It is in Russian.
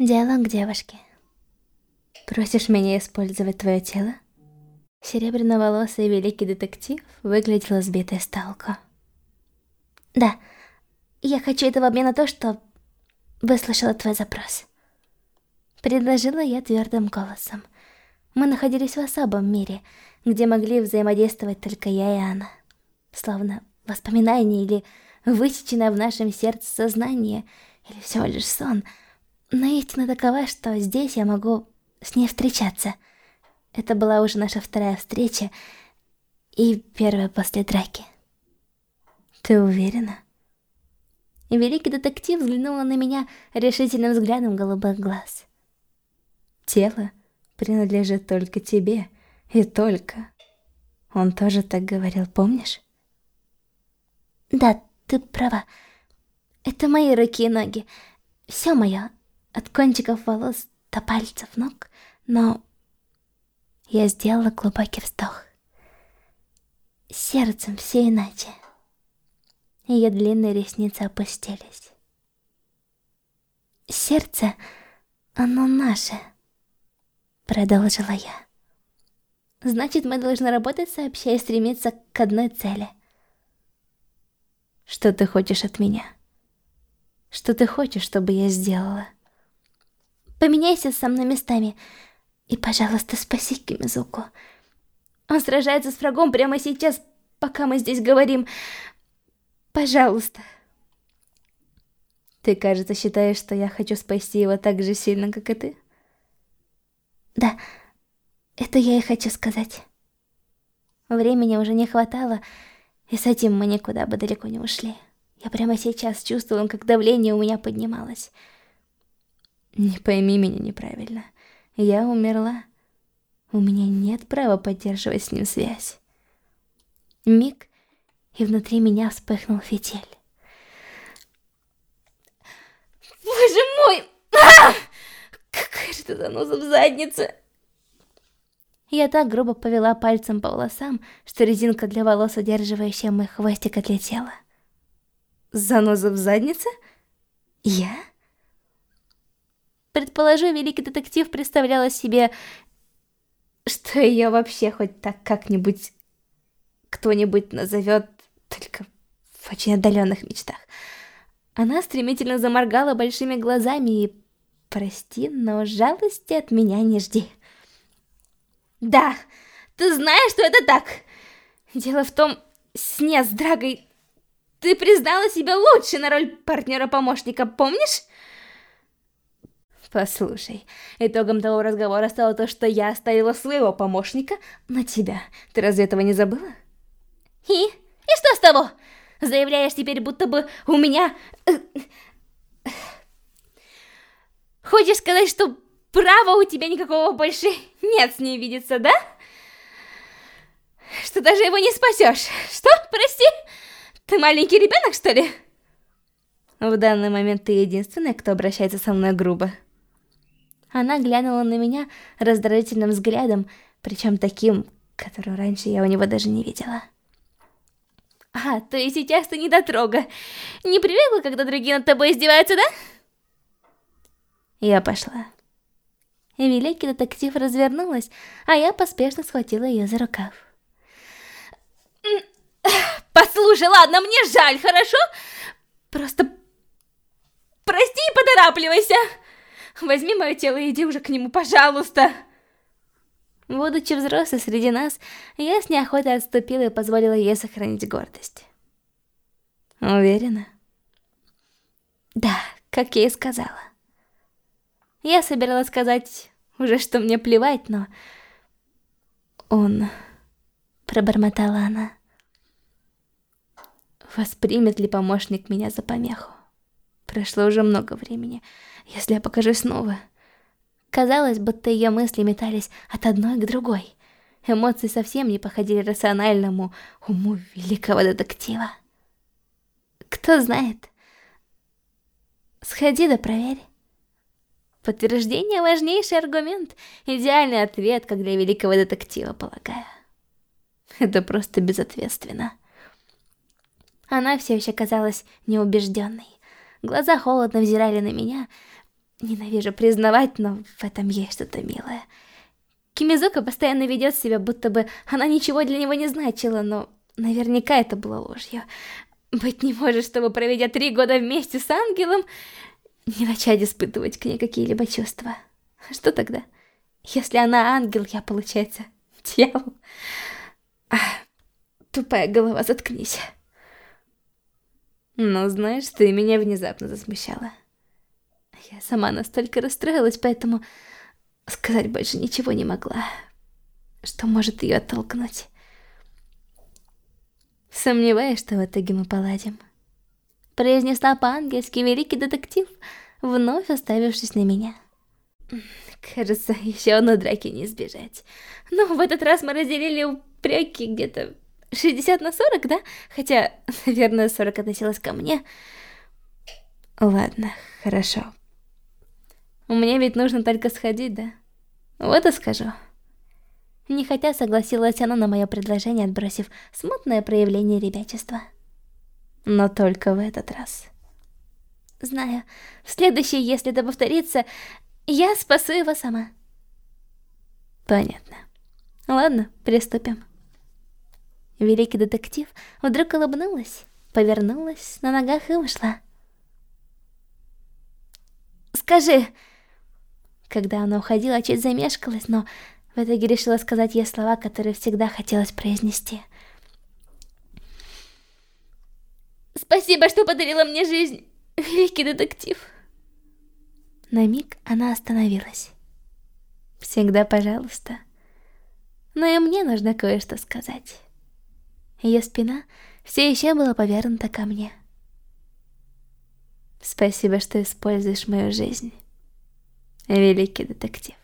Диалог девушки. Просишь меня использовать твое тело? Серебряноволосый великий детектив выглядел сбитой с толку. Да, я хочу это в на то, что выслушала твой запрос. Предложила я твердым голосом. Мы находились в особом мире, где могли взаимодействовать только я и она. Словно воспоминание или высеченное в нашем сердце сознание, или всего лишь сон — но истина такова, что здесь я могу с ней встречаться. Это была уже наша вторая встреча и первая после драки. Ты уверена? Великий детектив взглянула на меня решительным взглядом голубых глаз. Тело принадлежит только тебе, и только. Он тоже так говорил, помнишь? Да, ты права. Это мои руки и ноги. Все мое, от кончиков волос до пальцев ног, но я сделала глубокий вздох. Сердцем все иначе. Ее длинные ресницы опустились. Сердце, оно наше, продолжила я. Значит, мы должны работать сообща и стремиться к одной цели. Что ты хочешь от меня? Что ты хочешь, чтобы я сделала? Поменяйся со мной местами. И, пожалуйста, спаси Кимизуку. Он сражается с врагом прямо сейчас, пока мы здесь говорим. Пожалуйста. Ты, кажется, считаешь, что я хочу спасти его так же сильно, как и ты? Да, это я и хочу сказать. Времени уже не хватало, и с этим мы никуда бы далеко не ушли. Я прямо сейчас чувствовала, как давление у меня поднималось. Не пойми меня неправильно. Я умерла. У меня нет права поддерживать с ним связь. Миг, и внутри меня вспыхнул фитиль. Боже мой! А! Какая же ты заноза в заднице! Я так грубо повела пальцем по волосам, что резинка для волос, удерживающая мой хвостик, отлетела. Заноза в заднице? Я? Предположу, великий детектив представляла себе, что ее вообще хоть так как-нибудь кто-нибудь назовет только в очень отдаленных мечтах. Она стремительно заморгала большими глазами и... Прости, но жалости от меня не жди. Да, ты знаешь, что это так. Дело в том, сне с Драгой ты признала себя лучше на роль партнера-помощника, помнишь? Послушай, итогом того разговора стало то, что я оставила своего помощника на тебя. Ты разве этого не забыла? И? И что с того? Заявляешь теперь, будто бы у меня... Э, хочешь сказать, что права у тебя никакого больше нет с ней видеться, да? Что даже его не спасешь. Что? Прости? Ты маленький ребенок, что ли? В данный момент ты единственная, кто обращается со мной грубо. Она глянула на меня раздражительным взглядом, причем таким, которого раньше я у него даже не видела. А, то и сейчас ты не дотрога. Не привыкла, когда другие над тобой издеваются, да? Я пошла. Великий детектив развернулась, а я поспешно схватила ее за рукав. Послушай, ладно, мне жаль, хорошо? Просто прости и поторапливайся. Возьми мое тело и иди уже к нему, пожалуйста!» Будучи взрослой среди нас, я с неохотой отступила и позволила ей сохранить гордость. Уверена? Да, как я и сказала. Я собиралась сказать уже, что мне плевать, но... Он... Пробормотала она. Воспримет ли помощник меня за помеху? Прошло уже много времени. Если я покажусь снова... Казалось, будто ее мысли метались от одной к другой. Эмоции совсем не походили рациональному уму великого детектива. Кто знает? Сходи да проверь. Подтверждение – важнейший аргумент, идеальный ответ, как для великого детектива, полагаю. Это просто безответственно. Она все еще казалась неубежденной. Глаза холодно взирали на меня, Ненавижу признавать, но в этом есть что-то милое. Кимизука постоянно ведет себя, будто бы она ничего для него не значила, но наверняка это было ложью. Быть не может, чтобы проведя три года вместе с ангелом, не начать испытывать к ней какие-либо чувства. Что тогда? Если она ангел, я, получается, дьявол. Ах, тупая голова, заткнись. Но знаешь, ты меня внезапно засмущала. Я сама настолько расстроилась, поэтому сказать больше ничего не могла. Что может ее оттолкнуть? Сомневаюсь, что в итоге мы поладим. Произнесла по-ангельски великий детектив, вновь оставившись на меня. Кажется, еще одной драки не избежать. Но в этот раз мы разделили упреки где-то 60 на 40, да? Хотя, наверное, 40 относилась ко мне. Ладно, хорошо. Мне ведь нужно только сходить, да? Вот и скажу. Нехотя согласилась она на мое предложение, отбросив смутное проявление ребячества. Но только в этот раз. Знаю, в следующий, если это повторится, я спасу его сама. Понятно. Ладно, приступим. Великий детектив вдруг улыбнулась, повернулась на ногах и ушла. «Скажи...» Когда она уходила, чуть замешкалась, но в итоге решила сказать ей слова, которые всегда хотелось произнести. «Спасибо, что подарила мне жизнь, великий детектив!» На миг она остановилась. «Всегда пожалуйста. Но и мне нужно кое-что сказать». Ее спина все еще была повернута ко мне. Спасибо, что используешь мою жизнь, великий детектив.